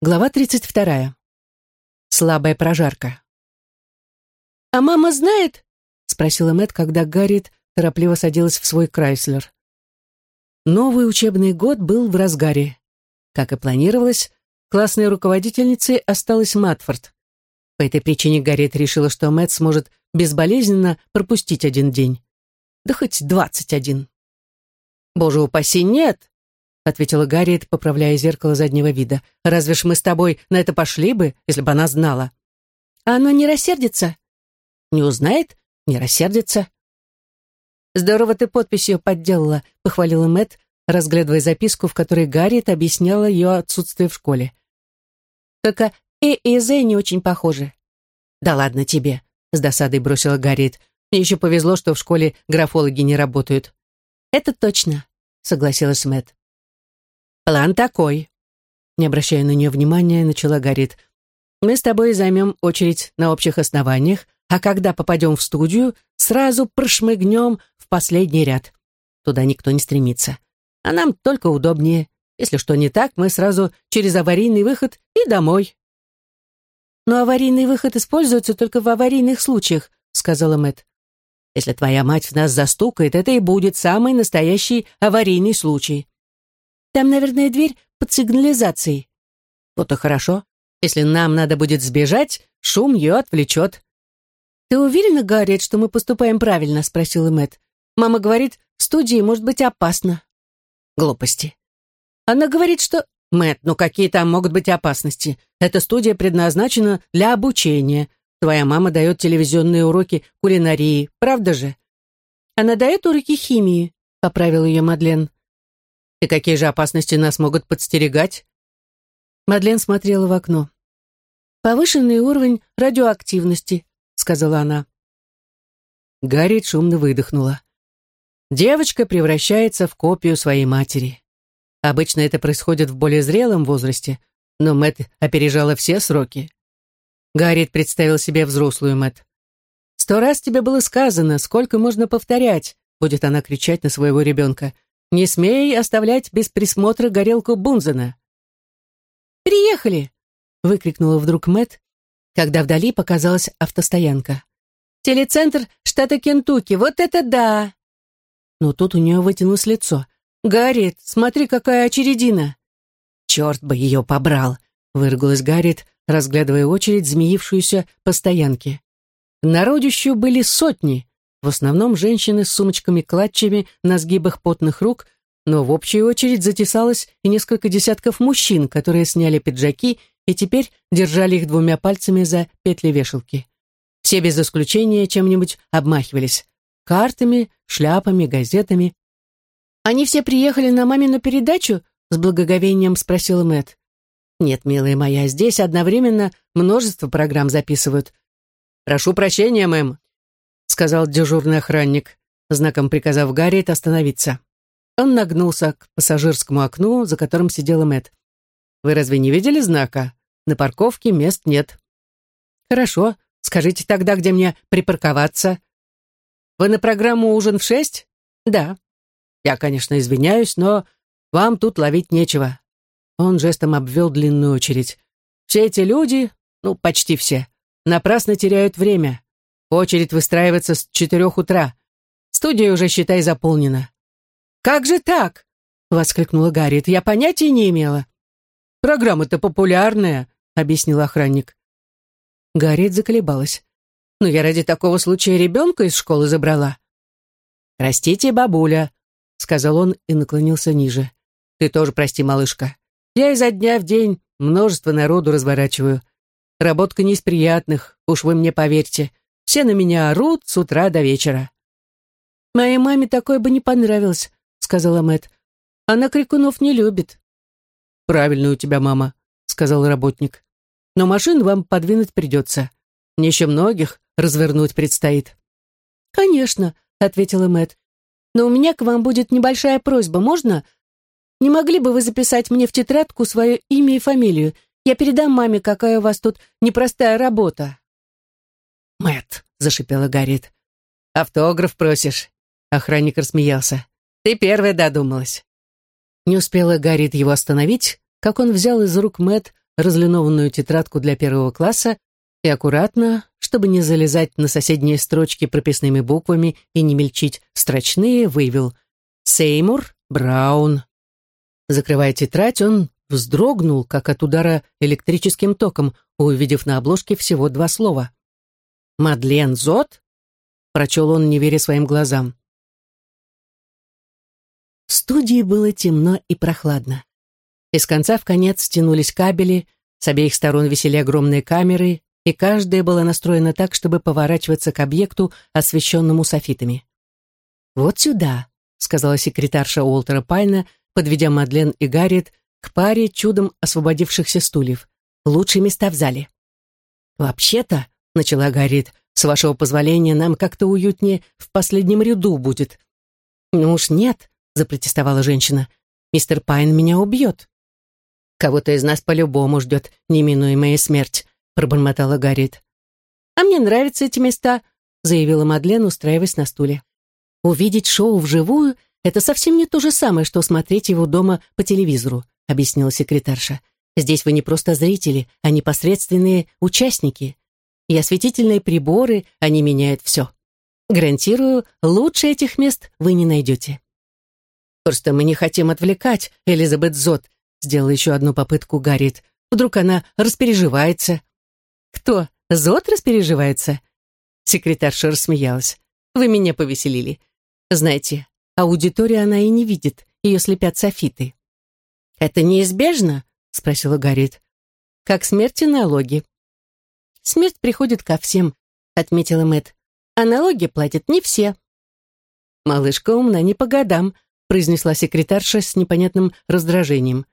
Глава 32. Слабая прожарка. «А мама знает?» — спросила Мэт, когда Гарриет торопливо садилась в свой Крайслер. Новый учебный год был в разгаре. Как и планировалось, классной руководительницей осталась Матфорд. По этой причине Гарриет решила, что Мэт сможет безболезненно пропустить один день. Да хоть двадцать один. «Боже упаси, нет!» Ответила Гарриет, поправляя зеркало заднего вида. «Разве ж мы с тобой на это пошли бы, если бы она знала?» «А она не рассердится?» «Не узнает? Не рассердится?» «Здорово ты подпись ее подделала», — похвалила Мэт, разглядывая записку, в которой Гарриет объясняла ее отсутствие в школе. «Только «э» и «з» не очень похожи». «Да ладно тебе», — с досадой бросила Гарриет. «Мне еще повезло, что в школе графологи не работают». «Это точно», — согласилась Мэт. План такой. Не обращая на нее внимания, начала Гарит. Мы с тобой займем очередь на общих основаниях, а когда попадем в студию, сразу прошмыгнем в последний ряд. Туда никто не стремится. А нам только удобнее. Если что не так, мы сразу через аварийный выход и домой. Но аварийный выход используется только в аварийных случаях, сказала Мэт. Если твоя мать в нас застукает, это и будет самый настоящий аварийный случай. Там, наверное, дверь под сигнализацией. Вот и хорошо. Если нам надо будет сбежать, шум ее отвлечет. «Ты уверена, Гарриет, что мы поступаем правильно?» — спросила Мэтт. «Мама говорит, в студии может быть опасно». Глупости. Она говорит, что... Мэтт, ну какие там могут быть опасности? Эта студия предназначена для обучения. Твоя мама дает телевизионные уроки кулинарии, правда же? Она дает уроки химии, поправил ее Мадлен. И какие же опасности нас могут подстерегать? Мадлен смотрела в окно. «Повышенный уровень радиоактивности», — сказала она. Гарри шумно выдохнула. Девочка превращается в копию своей матери. Обычно это происходит в более зрелом возрасте, но Мэт опережала все сроки. Гарриет представил себе взрослую Мэт. «Сто раз тебе было сказано, сколько можно повторять», будет она кричать на своего ребенка. Не смей оставлять без присмотра горелку Бунзена. «Приехали!» — выкрикнула вдруг Мэт, когда вдали показалась автостоянка. «Телецентр штата Кентукки, вот это да!» Но тут у нее вытянулось лицо. «Гарриет, смотри, какая очередина!» «Черт бы ее побрал!» — выругалась Гарриет, разглядывая очередь, змеившуюся по стоянке. Народищу были сотни, в основном женщины с сумочками-клатчами на сгибах потных рук, но в общую очередь затесалось и несколько десятков мужчин, которые сняли пиджаки и теперь держали их двумя пальцами за петли вешалки. Все без исключения чем-нибудь обмахивались. Картами, шляпами, газетами. «Они все приехали на мамину передачу?» — с благоговением спросила Мэт. «Нет, милая моя, здесь одновременно множество программ записывают». «Прошу прощения, мэм», сказал дежурный охранник, знаком приказав Гарриет остановиться. Он нагнулся к пассажирскому окну, за которым сидела Мэт. «Вы разве не видели знака? На парковке мест нет». «Хорошо. Скажите тогда, где мне припарковаться?» «Вы на программу «Ужин в шесть»?» «Да». «Я, конечно, извиняюсь, но вам тут ловить нечего». Он жестом обвел длинную очередь. «Все эти люди, ну, почти все, напрасно теряют время. Очередь выстраивается с четырех утра. Студия уже, считай, заполнена». «Как же так?» — воскликнула Гарриет. «Я понятия не имела». «Программа-то популярная», — объяснил охранник. Гарриет заколебалась. «Но я ради такого случая ребенка из школы забрала». «Простите, бабуля», — сказал он и наклонился ниже. «Ты тоже прости, малышка. Я изо дня в день множество народу разворачиваю. Работка не из приятных, уж вы мне поверьте. Все на меня орут с утра до вечера. «Моей маме такое бы не понравилось», — сказала Мэт. «Она крикунов не любит». «Правильно у тебя мама», — сказал работник. «Но машин вам подвинуть придется. Мне еще многих развернуть предстоит». «Конечно», — ответила Мэт. «Но у меня к вам будет небольшая просьба, можно? Не могли бы вы записать мне в тетрадку свое имя и фамилию? Я передам маме, какая у вас тут непростая работа». Мэт, зашипела Гарриет. «Автограф просишь?» Охранник рассмеялся. «Ты первая додумалась». Не успела Гарриет его остановить, как он взял из рук Мэт разлинованную тетрадку для первого класса и аккуратно, чтобы не залезать на соседние строчки прописными буквами и не мельчить строчные, вывел «Сеймур Браун». Закрывая тетрадь, он вздрогнул, как от удара электрическим током, увидев на обложке всего два слова. «Мадлен Зот?» — прочел он, не веря своим глазам. В студии было темно и прохладно. Из конца в конец тянулись кабели, с обеих сторон висели огромные камеры, и каждая была настроена так, чтобы поворачиваться к объекту, освещенному софитами. «Вот сюда», — сказала секретарша Уолтера Пайна, подведя Мадлен и Гарриет к паре чудом освободившихся стульев. «Лучшие места в зале». «Вообще-то», — начала Гарриет, «с вашего позволения нам как-то уютнее в последнем ряду будет». «Ну уж нет», — запротестовала женщина. «Мистер Пайн меня убьет». «Кого-то из нас по-любому ждет неминуемая смерть», — пробормотала Гарриет. «А мне нравятся эти места», — заявила Мадлен, устраиваясь на стуле. «Увидеть шоу вживую — это совсем не то же самое, что смотреть его дома по телевизору», — объяснила секретарша. «Здесь вы не просто зрители, а непосредственные участники. И осветительные приборы, они меняют все. Гарантирую, лучше этих мест вы не найдете». «Просто мы не хотим отвлекать Элизабет Зот», Сделала еще одну попытку Гарриет. Вдруг она распереживается. «Кто? Зод распереживается?» Секретарша рассмеялась. «Вы меня повеселили. Знаете, аудитория она и не видит, ее слепят софиты». «Это неизбежно?» — спросила Гарриет. «Как смерть и налоги». «Смерть приходит ко всем», — отметила Мэтт. «А налоги платят не все». «Малышка умна не по годам», — произнесла секретарша с непонятным раздражением.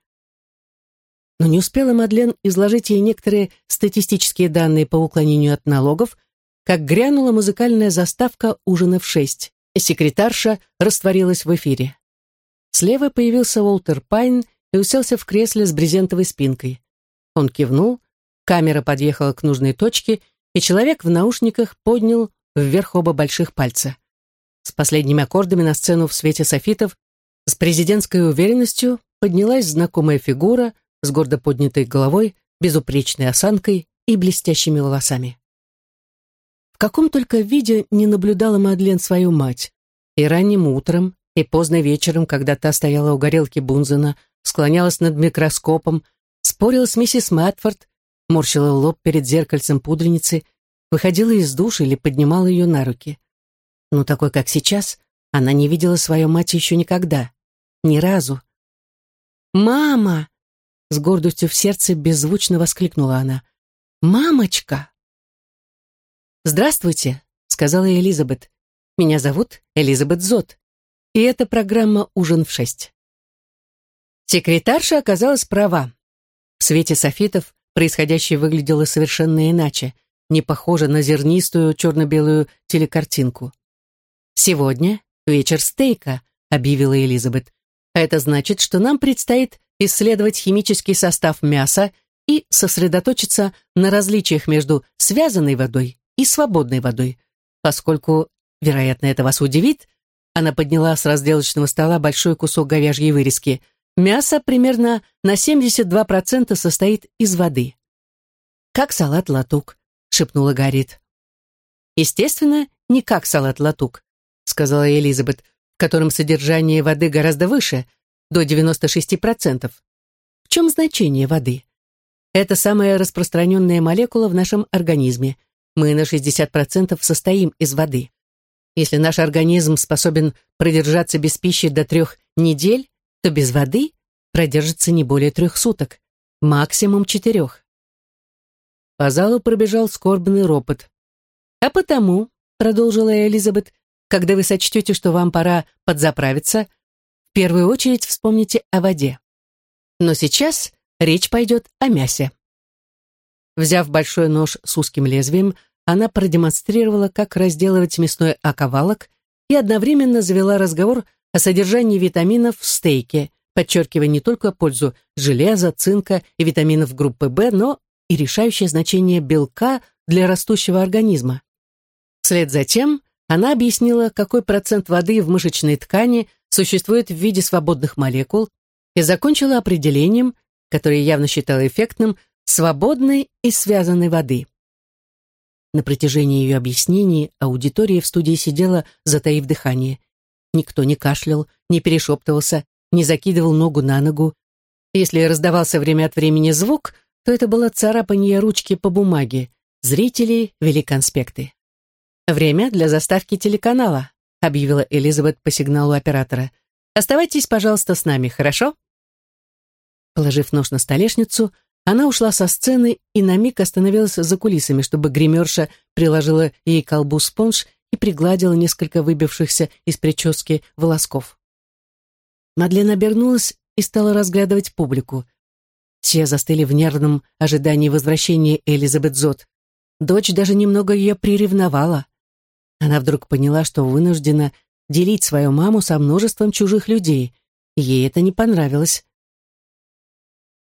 Но не успела Мадлен изложить ей некоторые статистические данные по уклонению от налогов, как грянула музыкальная заставка ужина в шесть, и секретарша растворилась в эфире. Слева появился Уолтер Пайн и уселся в кресле с брезентовой спинкой. Он кивнул, камера подъехала к нужной точке, и человек в наушниках поднял вверх оба больших пальца. С последними аккордами на сцену в свете софитов с президентской уверенностью поднялась знакомая фигура — с гордо поднятой головой, безупречной осанкой и блестящими волосами. В каком только виде не наблюдала Мадлен свою мать. И ранним утром, и поздно вечером, когда та стояла у горелки Бунзена, склонялась над микроскопом, спорила с миссис Мэтфорд, морщила лоб перед зеркальцем пудреницы, выходила из душа или поднимала ее на руки. Но такой, как сейчас, она не видела свою мать еще никогда. Ни разу. «Мама!» С гордостью в сердце беззвучно воскликнула она. «Мамочка!» «Здравствуйте», — сказала Элизабет. «Меня зовут Элизабет Зот, и это программа «Ужин в шесть». Секретарша оказалась права. В свете софитов происходящее выглядело совершенно иначе, не похоже на зернистую черно-белую телекартинку. «Сегодня вечер стейка», — объявила Элизабет. «А это значит, что нам предстоит исследовать химический состав мяса и сосредоточиться на различиях между связанной водой и свободной водой, поскольку, вероятно, это вас удивит, она подняла с разделочного стола большой кусок говяжьей вырезки. Мясо примерно на 72% состоит из воды. «Как салат латук», — шепнула Гарит. «Естественно, не как салат латук», — сказала Элизабет, в котором содержание воды гораздо выше, до 96%. В чем значение воды? Это самая распространенная молекула в нашем организме. Мы на 60% состоим из воды. Если наш организм способен продержаться без пищи до трех недель, то без воды продержится не более трех суток, максимум четырех. По залу пробежал скорбный ропот. «А потому», — продолжила Элизабет, «когда вы сочтете, что вам пора подзаправиться, первую очередь вспомните о воде. Но сейчас речь пойдет о мясе. Взяв большой нож с узким лезвием, она продемонстрировала, как разделывать мясной оковалок и одновременно завела разговор о содержании витаминов в стейке, подчеркивая не только пользу железа, цинка и витаминов группы В, но и решающее значение белка для растущего организма. Вслед за тем она объяснила, какой процент воды в мышечной ткани существует в виде свободных молекул, и закончила определением, которое явно считала эффектным, свободной и связанной воды. На протяжении ее объяснений аудитория в студии сидела, затаив дыхание. Никто не кашлял, не перешептывался, не закидывал ногу на ногу. Если раздавался время от времени звук, то это было царапание ручки по бумаге. Зрители вели конспекты. «Время для заставки телеканала», — объявила Элизабет по сигналу оператора. «Оставайтесь, пожалуйста, с нами, хорошо?» Положив нож на столешницу, она ушла со сцены и на миг остановилась за кулисами, чтобы гримерша приложила ей колбу спонж и пригладила несколько выбившихся из прически волосков. Мадлен обернулась и стала разглядывать публику. Все застыли в нервном ожидании возвращения Элизабет Зот. Дочь даже немного ее приревновала. Она вдруг поняла, что вынуждена делить свою маму со множеством чужих людей. Ей это не понравилось.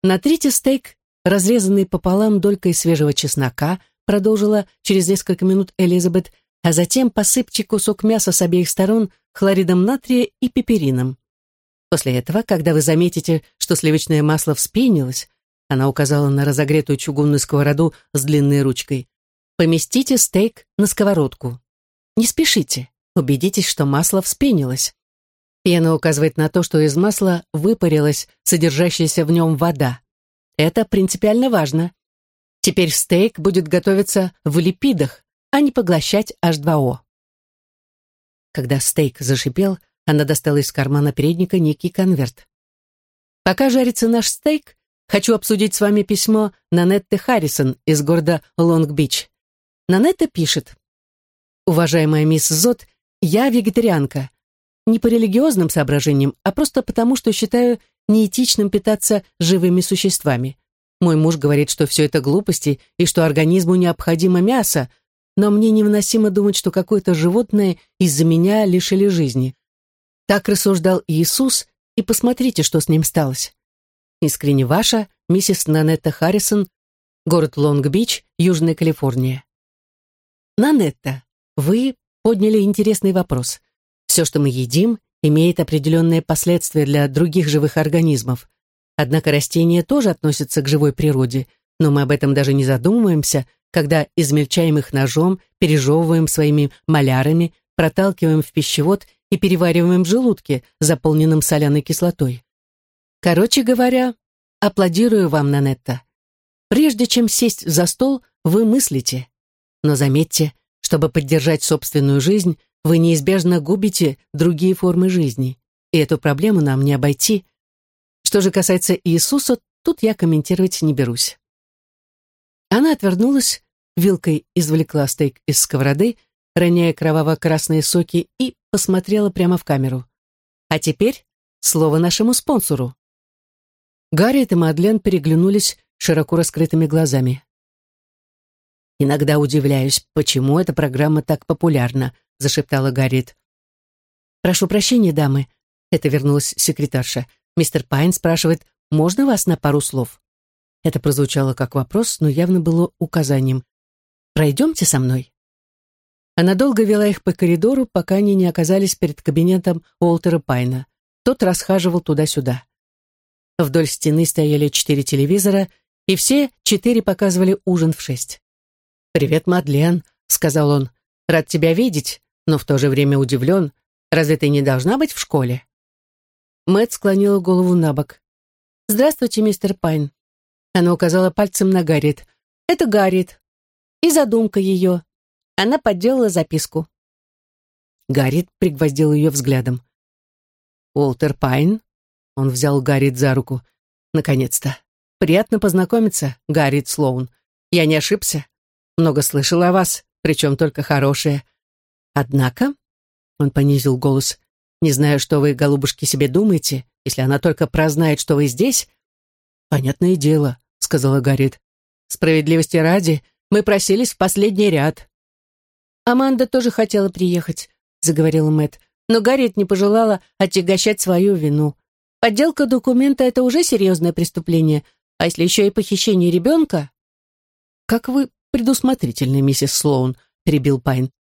Натрите стейк, разрезанный пополам долькой свежего чеснока, продолжила через несколько минут Элизабет, а затем посыпьте кусок мяса с обеих сторон хлоридом натрия и пеперином. После этого, когда вы заметите, что сливочное масло вспенилось, она указала на разогретую чугунную сковороду с длинной ручкой, поместите стейк на сковородку. Не спешите, убедитесь, что масло вспенилось. Пена указывает на то, что из масла выпарилась содержащаяся в нем вода. Это принципиально важно. Теперь стейк будет готовиться в липидах, а не поглощать H2O. Когда стейк зашипел, она достала из кармана передника некий конверт. «Пока жарится наш стейк, хочу обсудить с вами письмо Нанетты Харрисон из города Лонг-Бич. Нанетта пишет. «Уважаемая мисс Зот, я вегетарианка. Не по религиозным соображениям, а просто потому, что считаю неэтичным питаться живыми существами. Мой муж говорит, что все это глупости и что организму необходимо мясо, но мне невыносимо думать, что какое-то животное из-за меня лишили жизни. Так рассуждал Иисус, и посмотрите, что с ним сталось. Искренне ваша, миссис Нанетта Харрисон, город Лонг-Бич, Южная Калифорния. Нанетта, вы подняли интересный вопрос. Все, что мы едим, имеет определенные последствия для других живых организмов. Однако растения тоже относятся к живой природе, но мы об этом даже не задумываемся, когда измельчаем их ножом, пережевываем своими малярами, проталкиваем в пищевод и перевариваем в желудке, заполненном соляной кислотой. Короче говоря, аплодирую вам, Нанетта. Прежде чем сесть за стол, вы мыслите. Но заметьте, чтобы поддержать собственную жизнь, вы неизбежно губите другие формы жизни, и эту проблему нам не обойти. Что же касается Иисуса, тут я комментировать не берусь. Она отвернулась, вилкой извлекла стейк из сковороды, роняя кроваво-красные соки, и посмотрела прямо в камеру. А теперь слово нашему спонсору. Гарриет и Мадлен переглянулись широко раскрытыми глазами. «Иногда удивляюсь, почему эта программа так популярна», зашептала Гарриет. «Прошу прощения, дамы», — это вернулась секретарша. «Мистер Пайн спрашивает, можно вас на пару слов?» Это прозвучало как вопрос, но явно было указанием. «Пройдемте со мной». Она долго вела их по коридору, пока они не оказались перед кабинетом Уолтера Пайна. Тот расхаживал туда-сюда. Вдоль стены стояли четыре телевизора, и все четыре показывали ужин в шесть. «Привет, Мадлен», — сказал он. «Рад тебя видеть но в то же время удивлен. Разве ты не должна быть в школе?» Мэтт склонила голову на бок. «Здравствуйте, мистер Пайн». Она указала пальцем на Гарриет. «Это Гарриет. И задумка ее. Она подделала записку». Гарриет пригвоздил ее взглядом. «Уолтер Пайн?» Он взял Гарриет за руку. «Наконец-то. Приятно познакомиться, Гарриет Слоун. Я не ошибся. Много слышал о вас, причем только хорошее. Однако, он понизил голос, не знаю, что вы, голубушки, себе думаете, если она только прознает, что вы здесь. Понятное дело, сказала Гарриет. Справедливости ради, мы просились в последний ряд. Аманда тоже хотела приехать, заговорила Мэт, но Гарриет не пожелала отягощать свою вину. Подделка документа — это уже серьезное преступление, а если еще и похищение ребенка? Как вы предусмотрительны, миссис Слоун, перебил Пайн.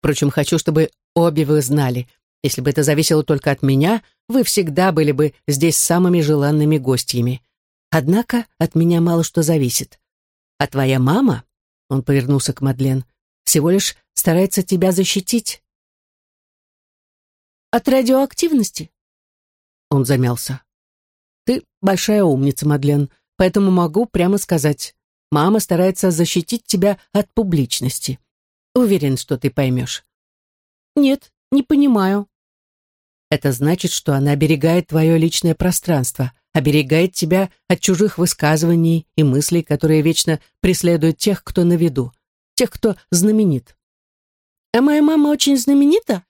Впрочем, хочу, чтобы обе вы знали, если бы это зависело только от меня, вы всегда были бы здесь самыми желанными гостями. Однако от меня мало что зависит. А твоя мама, он повернулся к Мадлен, всего лишь старается тебя защитить. От радиоактивности? Он замялся. Ты большая умница, Мадлен, поэтому могу прямо сказать. Мама старается защитить тебя от публичности. Уверен, что ты поймешь. Нет, не понимаю. Это значит, что она оберегает твое личное пространство, оберегает тебя от чужих высказываний и мыслей, которые вечно преследуют тех, кто на виду, тех, кто знаменит. А моя мама очень знаменита?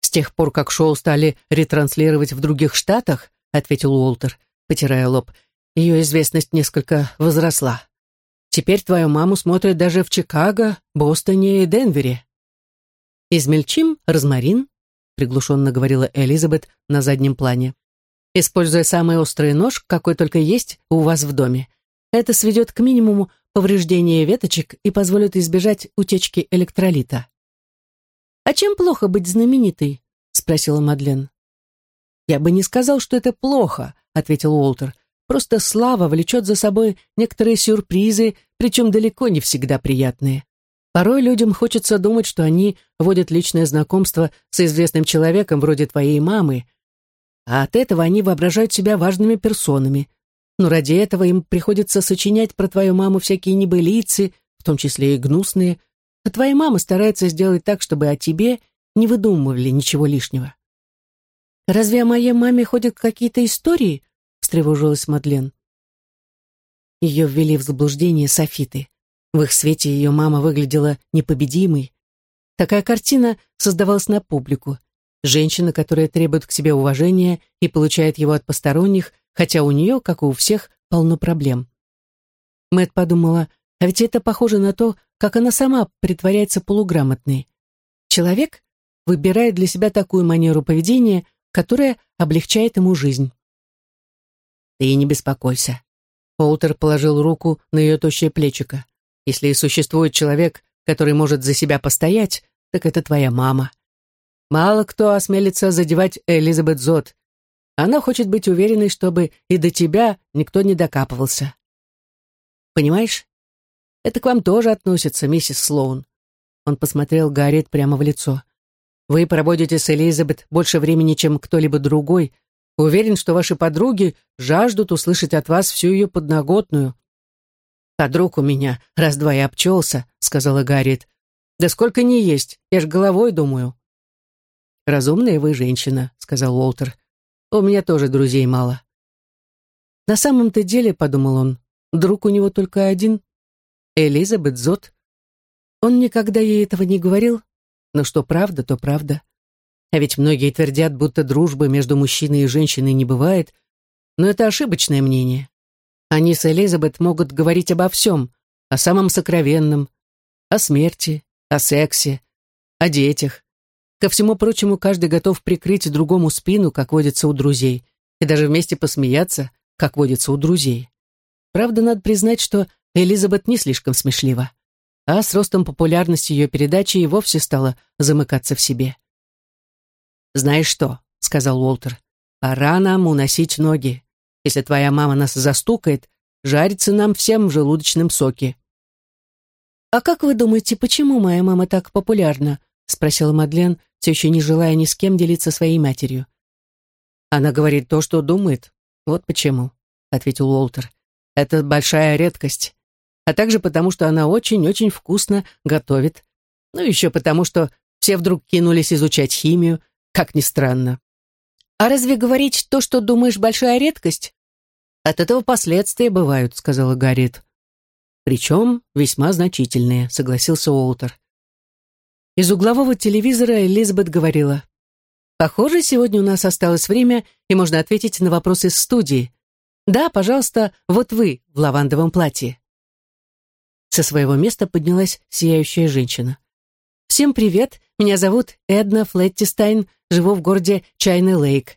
С тех пор, как шоу стали ретранслировать в других штатах, ответил Уолтер, потирая лоб, ее известность несколько возросла. Теперь твою маму смотрят даже в Чикаго, Бостоне и Денвере. «Измельчим розмарин», — приглушенно говорила Элизабет на заднем плане, «используя самый острый нож, какой только есть у вас в доме. Это сведет к минимуму повреждение веточек и позволит избежать утечки электролита». «А чем плохо быть знаменитой?» — спросила Мадлен. «Я бы не сказал, что это плохо», — ответил Уолтер. «Просто слава влечет за собой некоторые сюрпризы, причем далеко не всегда приятные. Порой людям хочется думать, что они водят личное знакомство с известным человеком вроде твоей мамы, а от этого они воображают себя важными персонами. Но ради этого им приходится сочинять про твою маму всякие небылицы, в том числе и гнусные, а твоя мама старается сделать так, чтобы о тебе не выдумывали ничего лишнего. «Разве о моей маме ходят какие-то истории?» — встревожилась Мадлен. Ее ввели в заблуждение софиты. В их свете ее мама выглядела непобедимой. Такая картина создавалась на публику. Женщина, которая требует к себе уважения и получает его от посторонних, хотя у нее, как и у всех, полно проблем. Мэт подумала, а ведь это похоже на то, как она сама притворяется полуграмотной. Человек выбирает для себя такую манеру поведения, которая облегчает ему жизнь. «Ты не беспокойся». Уолтер положил руку на ее тощее плечико. «Если и существует человек, который может за себя постоять, так это твоя мама. Мало кто осмелится задевать Элизабет Зот. Она хочет быть уверенной, чтобы и до тебя никто не докапывался. Понимаешь? Это к вам тоже относится, миссис Слоун. Он посмотрел Гарриет прямо в лицо. Вы проводите с Элизабет больше времени, чем кто-либо другой. Уверен, что ваши подруги жаждут услышать от вас всю ее подноготную. «Подруг у меня раз-два и обчелся», — сказала Гарриет. «Да сколько не есть, я ж головой думаю». «Разумная вы женщина», — сказал Уолтер. «У меня тоже друзей мало». «На самом-то деле», — подумал он, — «друг у него только один — Элизабет Зот». Он никогда ей этого не говорил, но что правда, то правда. А ведь многие твердят, будто дружбы между мужчиной и женщиной не бывает, но это ошибочное мнение. Они с Элизабет могут говорить обо всем, о самом сокровенном, о смерти, о сексе, о детях. Ко всему прочему, каждый готов прикрыть другому спину, как водится у друзей, и даже вместе посмеяться, как водится у друзей. Правда, надо признать, что Элизабет не слишком смешлива а с ростом популярности ее передачи и вовсе стала замыкаться в себе. «Знаешь что?» — сказал Уолтер. «Пора нам уносить ноги. Если твоя мама нас застукает, жарится нам всем в желудочном соке». «А как вы думаете, почему моя мама так популярна?» — спросила Мадлен, все еще не желая ни с кем делиться своей матерью. «Она говорит то, что думает. Вот почему», — ответил Уолтер. «Это большая редкость а также потому, что она очень-очень вкусно готовит. Ну, еще потому, что все вдруг кинулись изучать химию, как ни странно. «А разве говорить то, что думаешь, большая редкость?» «От этого последствия бывают», — сказала Гарриет. «Причем весьма значительные», — согласился Уолтер. Из углового телевизора Элизабет говорила. «Похоже, сегодня у нас осталось время, и можно ответить на вопросы из студии. Да, пожалуйста, вот вы в лавандовом платье». Со своего места поднялась сияющая женщина. «Всем привет, меня зовут Эдна Флеттистайн, живу в городе Чайный Лейк.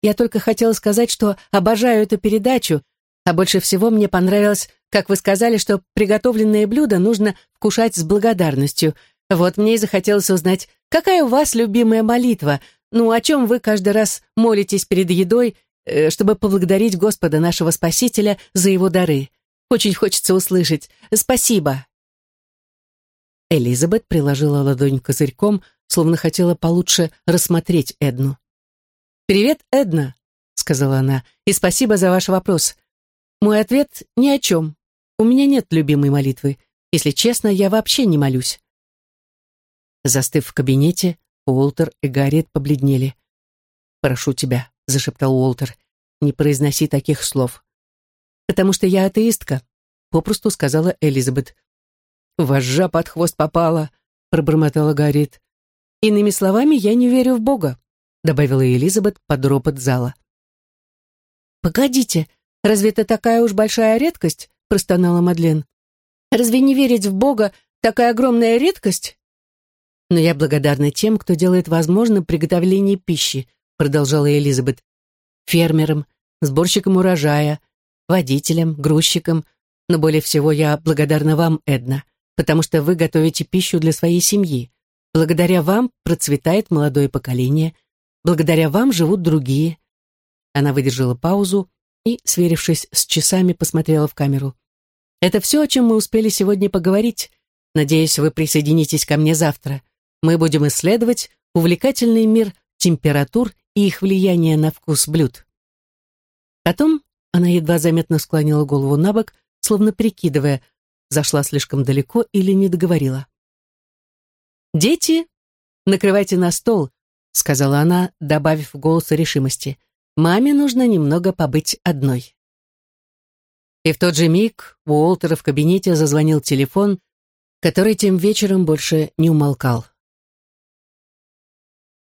Я только хотела сказать, что обожаю эту передачу, а больше всего мне понравилось, как вы сказали, что приготовленные блюда нужно вкушать с благодарностью. Вот мне и захотелось узнать, какая у вас любимая молитва, ну, о чем вы каждый раз молитесь перед едой, э, чтобы поблагодарить Господа нашего Спасителя за его дары. Очень хочется услышать «Спасибо». Элизабет приложила ладонь козырьком, словно хотела получше рассмотреть Эдну. «Привет, Эдна», — сказала она, — «и спасибо за ваш вопрос. Мой ответ — ни о чем. У меня нет любимой молитвы. Если честно, я вообще не молюсь». Застыв в кабинете, Уолтер и Гарриет побледнели. «Прошу тебя», — зашептал Уолтер, — «не произноси таких слов». «Потому что я атеистка», — попросту сказала Элизабет. «Вожжа под хвост попала», — пробормотала Гарриет. «Иными словами, я не верю в Бога», — добавила Элизабет под ропот зала. «Погодите, разве это такая уж большая редкость?» — простонала Мадлен. «Разве не верить в Бога такая огромная редкость?» «Но я благодарна тем, кто делает возможным приготовление пищи», продолжала Элизабет. «Фермерам, сборщикам урожая, водителям, грузчикам, но более всего я благодарна вам, Эдна, потому что вы готовите пищу для своей семьи. Благодаря вам процветает молодое поколение, благодаря вам живут другие». Она выдержала паузу и, сверившись с часами, посмотрела в камеру. «Это все, о чем мы успели сегодня поговорить. Надеюсь, вы присоединитесь ко мне завтра мы будем исследовать увлекательный мир температур и их влияние на вкус блюд. Потом она едва заметно склонила голову на бок, словно прикидывая, зашла слишком далеко или не договорила. «Дети, накрывайте на стол», — сказала она, добавив в голос решимости. «Маме нужно немного побыть одной». И в тот же миг у Уолтера в кабинете зазвонил телефон, который тем вечером больше не умолкал.